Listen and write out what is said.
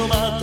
Radio Mat.